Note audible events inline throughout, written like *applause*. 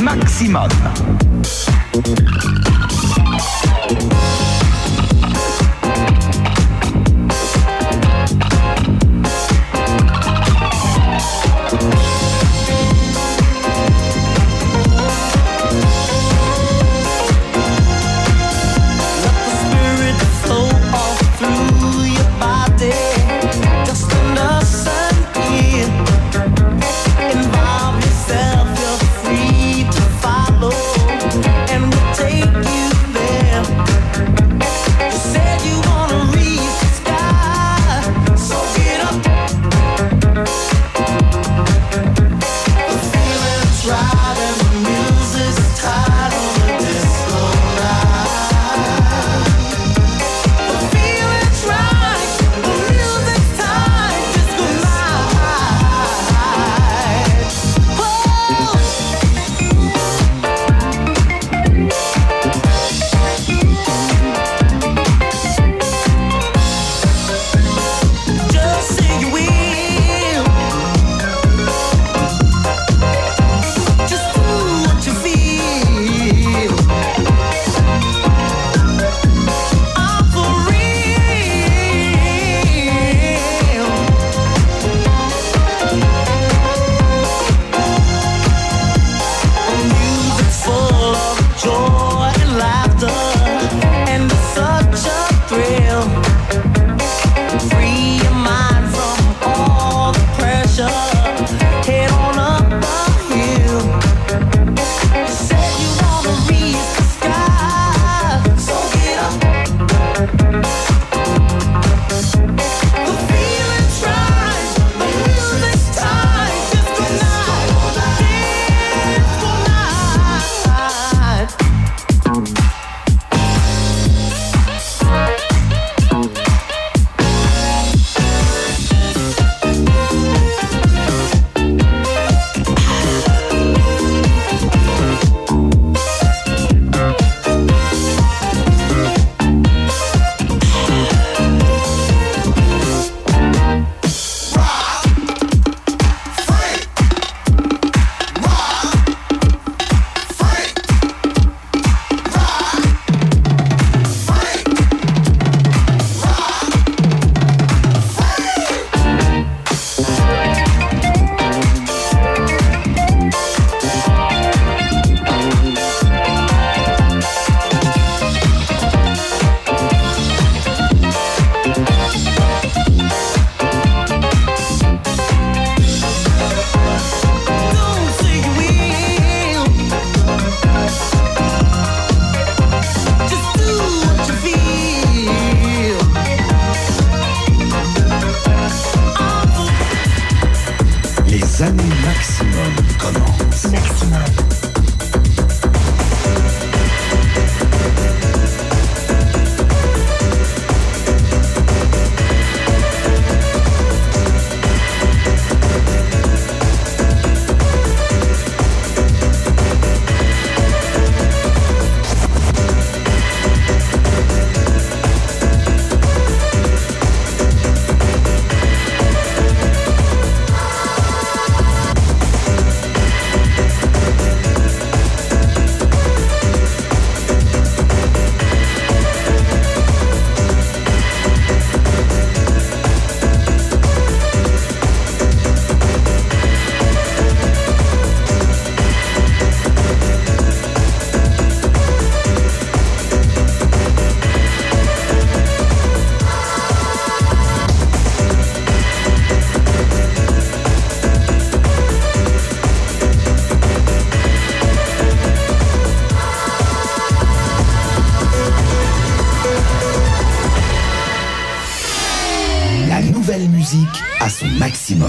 Maximum.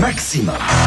Maximum.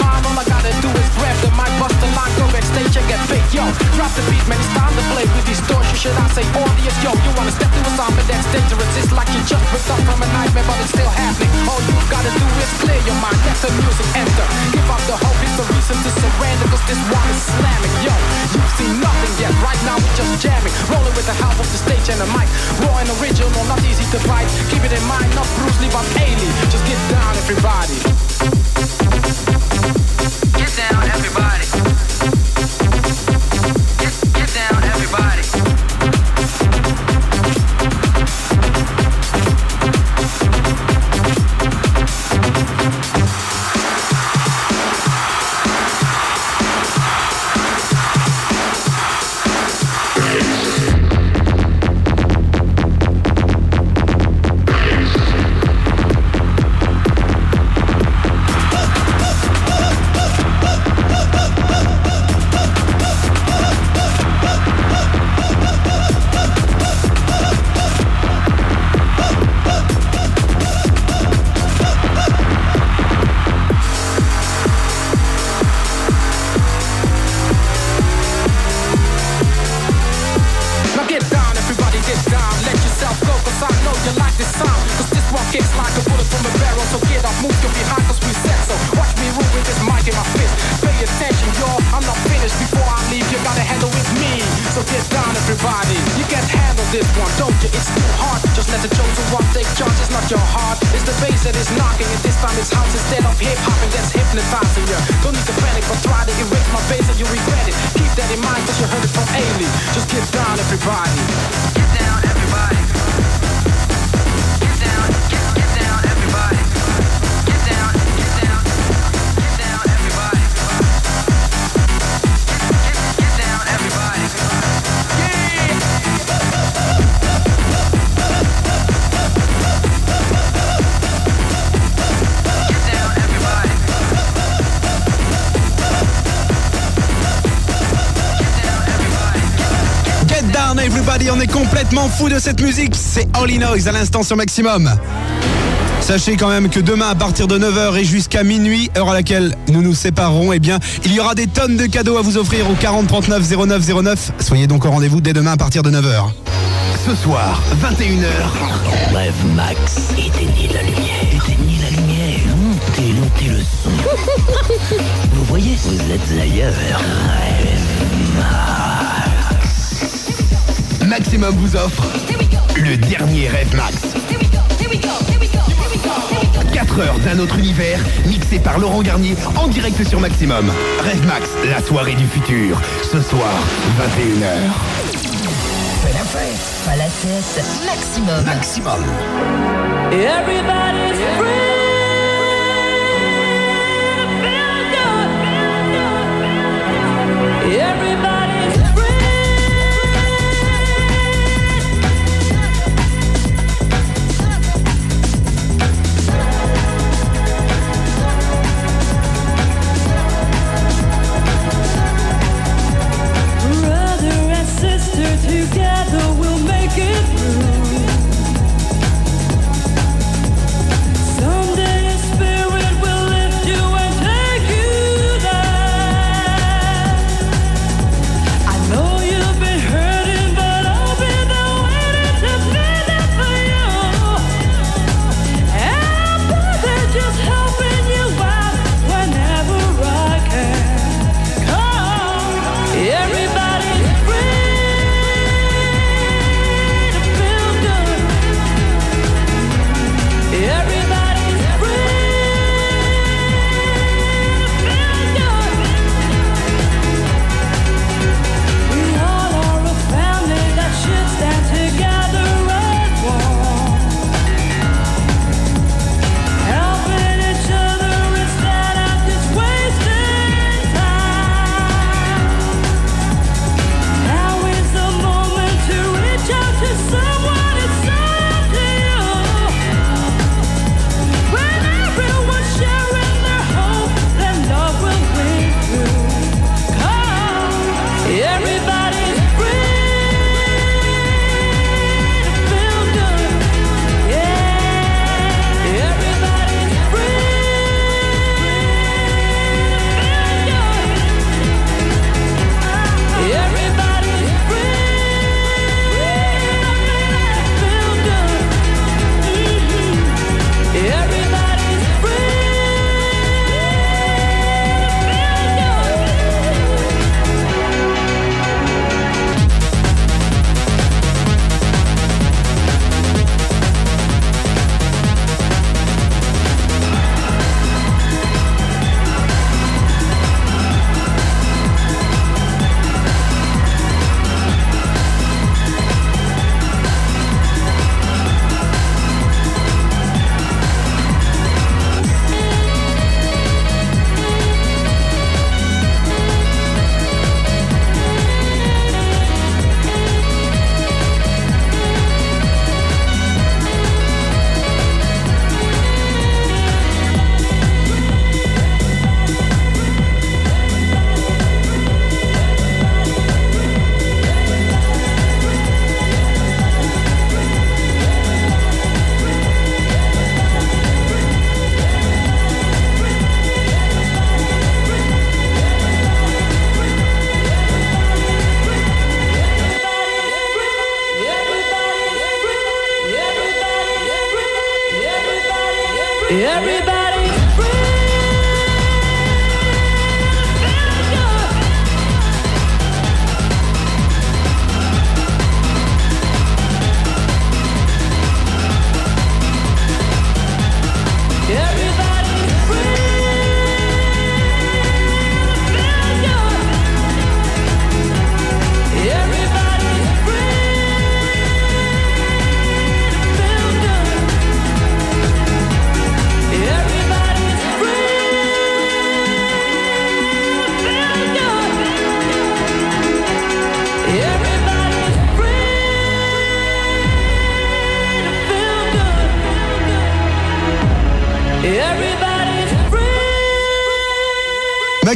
Yo, drop the beat, man, it's time to play with distortion. Should I say audience? Yo, you wanna step to a song, but that's dangerous. It's like you just wake up from a nightmare, but it's still happening. All you gotta do is clear your mind, let the music enter. Give up the hope, it's a reason to surrender, cause this one is slamming. Yo, you've seen nothing yet, right now we're just jamming. Rolling with the help of the stage and the mic. Raw and original, not easy to fight. Keep it in mind, not Bruce Lee, but Ailey. Just get down, everybody. Get down, everybody. Complètement fou de cette musique. C'est All In Noise à l'instant sur Maximum. Sachez quand même que demain à partir de 9h et jusqu'à minuit, heure à laquelle nous nous séparerons, eh bien, il y aura des tonnes de cadeaux à vous offrir au 40 39 09 09. Soyez donc au rendez-vous dès demain à partir de 9h. Ce soir, 21h. Rêve Max, éteignez la lumière. Éteignez la lumière. Montez, montez le son. *laughs* Vous voyez, vous êtes ailleurs. Rêve Maximum vous offre le dernier Rêve Max. 4 heures d'un autre univers, mixé par Laurent Garnier en direct sur Maximum. Rêve Max, la soirée du futur. Ce soir, 21h. Fais la fête, pas la tête. Maximum. Maximum. Everybody's free.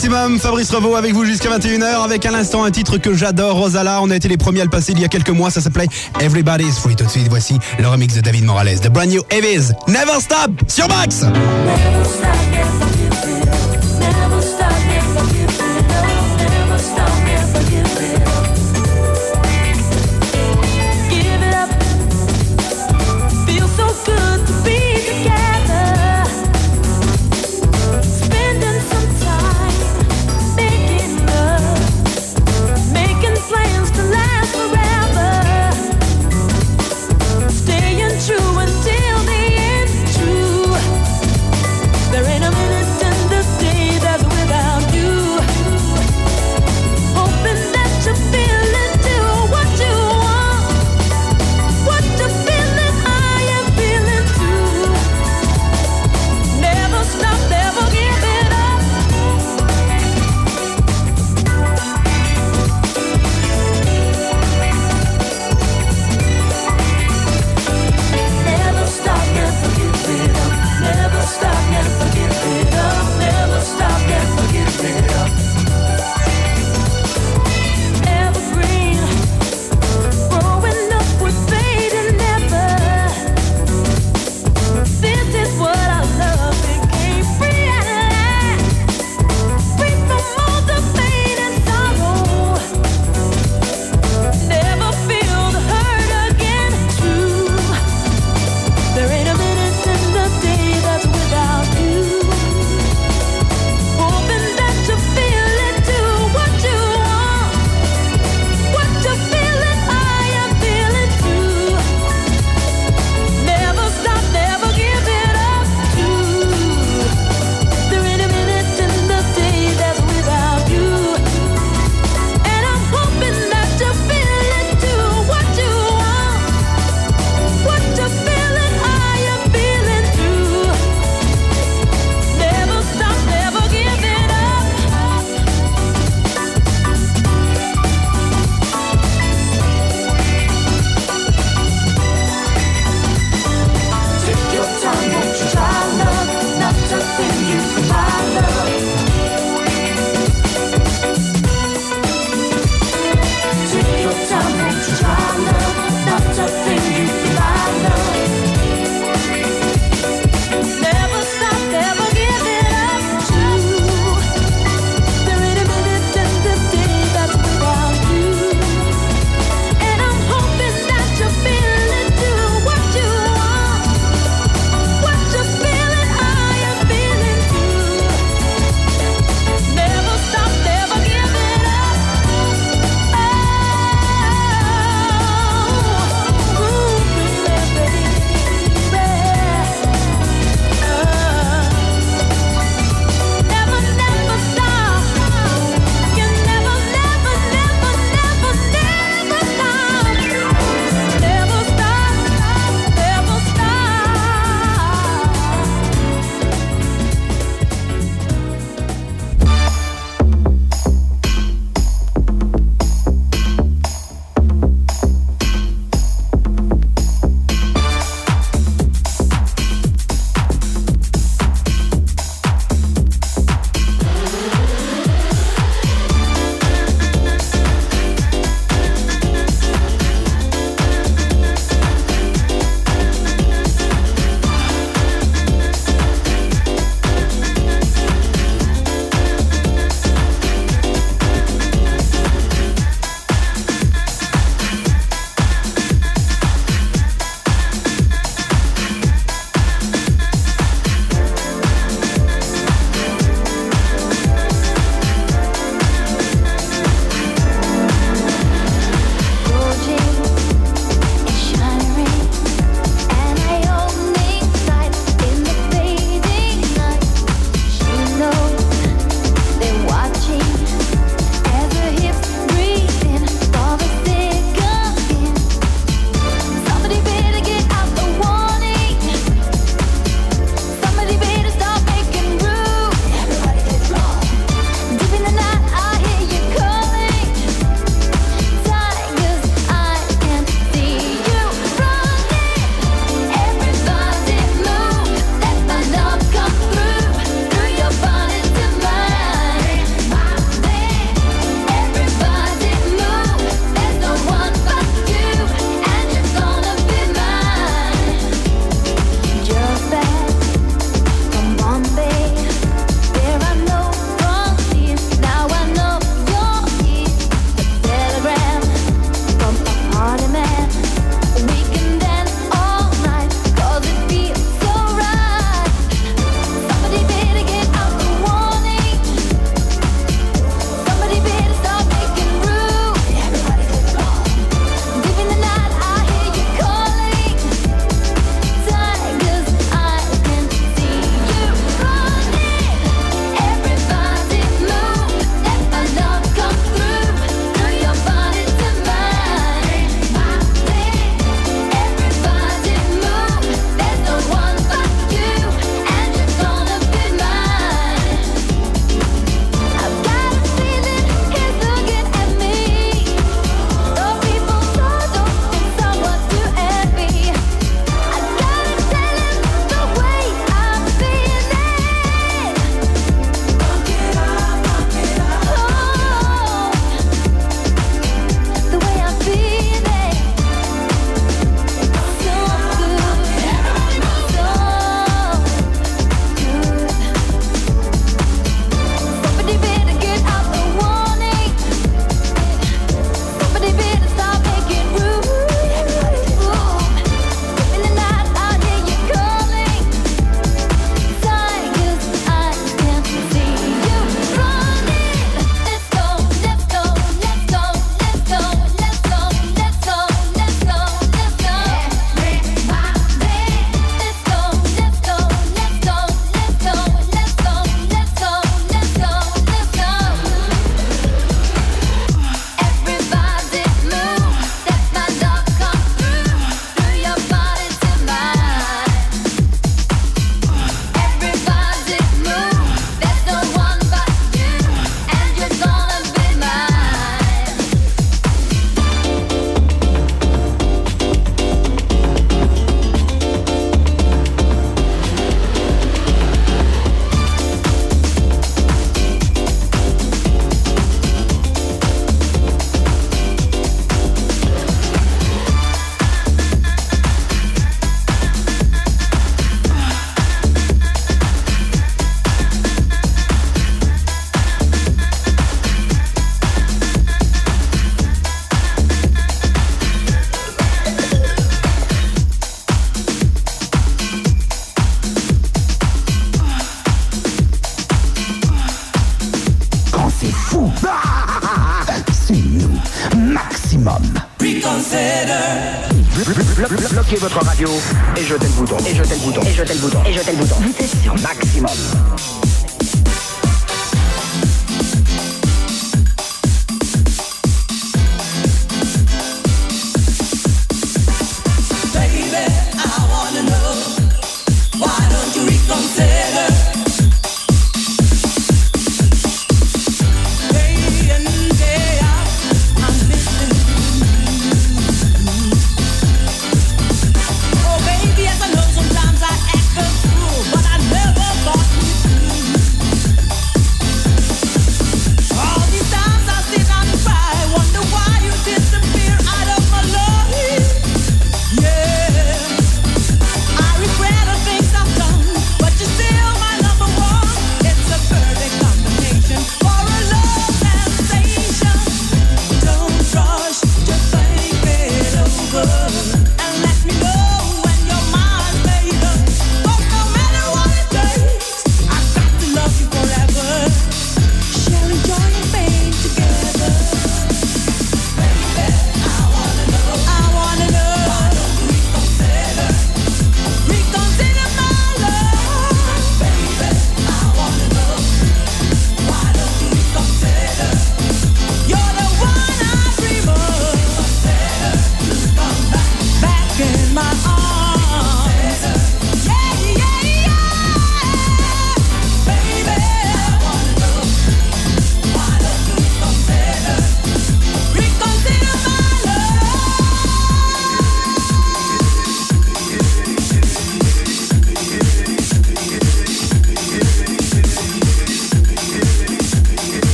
Maximum, Fabrice Revaud avec vous jusqu'à 21h avec à l'instant un titre que j'adore, Rosala. On a été les premiers à le passer il y a quelques mois, ça s'appelait Everybody's Free. Tout de suite, voici le remix de David Morales, The Brand New Evis, Never Stop sur Max.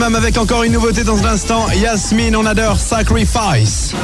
Imam avec encore une nouveauté dans un instant. Yasmine, on adore Sacrifice.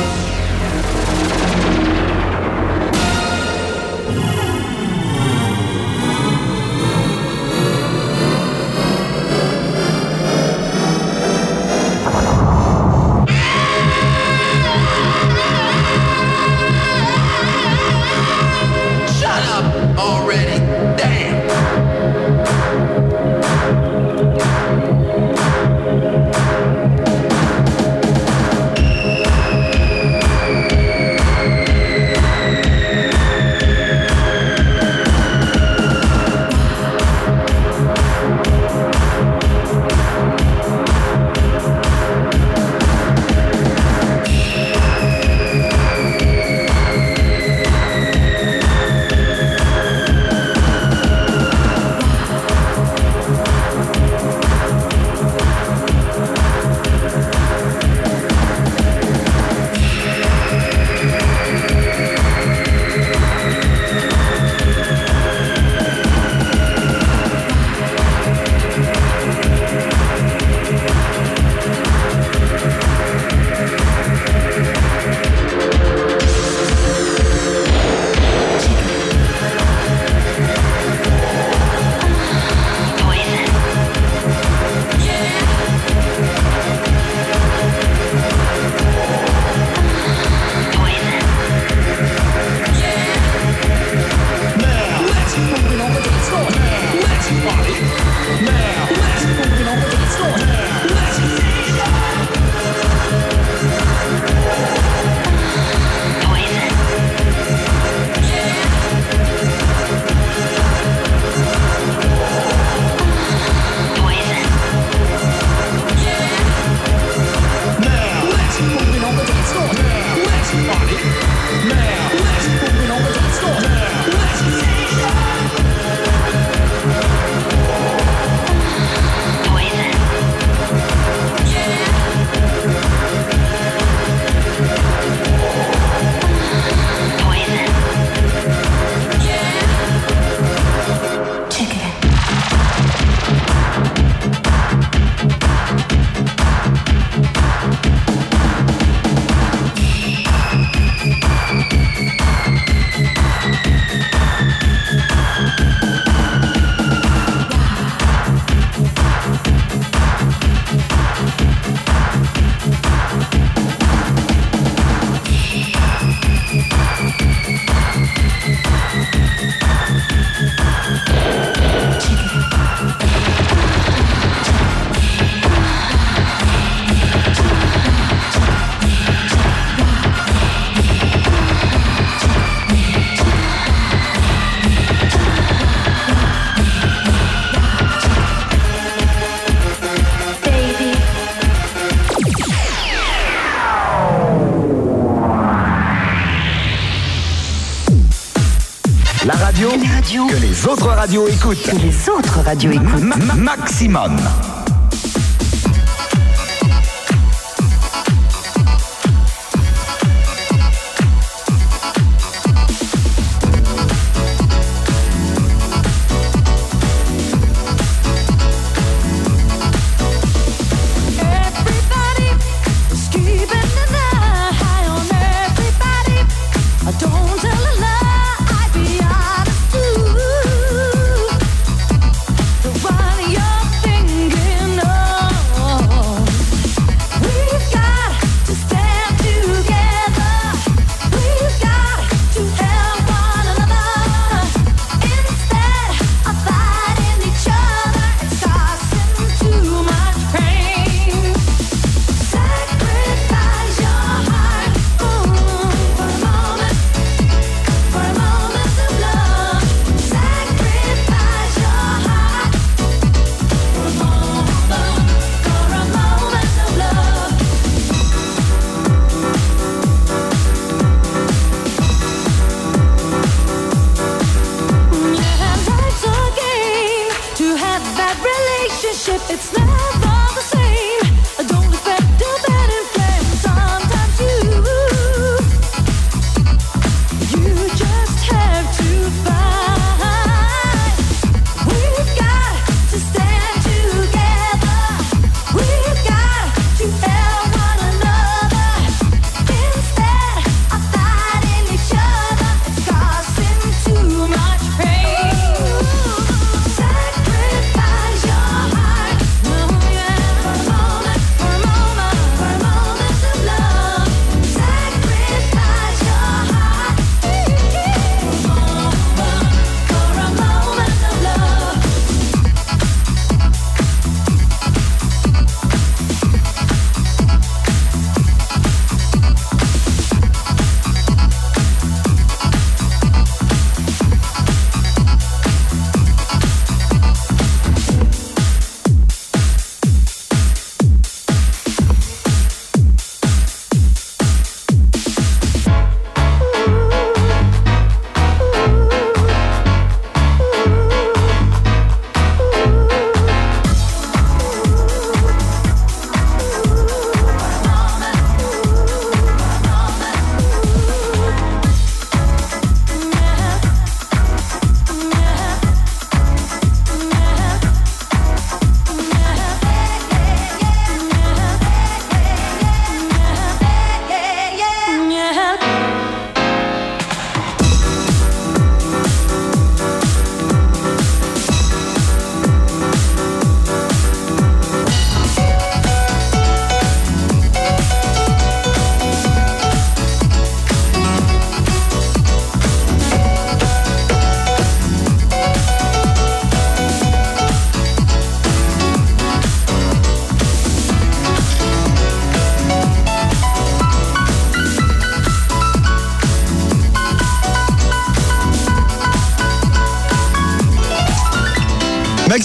les autres radios écoutent. Maximum.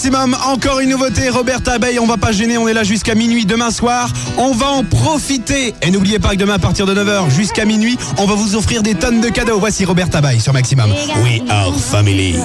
Encore une nouveauté, Robert Abeille, on va pas gêner, on est là jusqu'à minuit demain soir. On va en profiter. Et n'oubliez pas que demain à partir de 9h jusqu'à minuit, on va vous offrir des tonnes de cadeaux. Voici Robert Abeille sur maximum. We are family.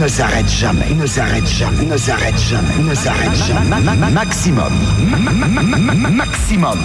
ne s'arrête jamais, il ne s'arrête jamais, il ne s'arrête jamais, il ne s'arrête jamais. Maximum, maximum.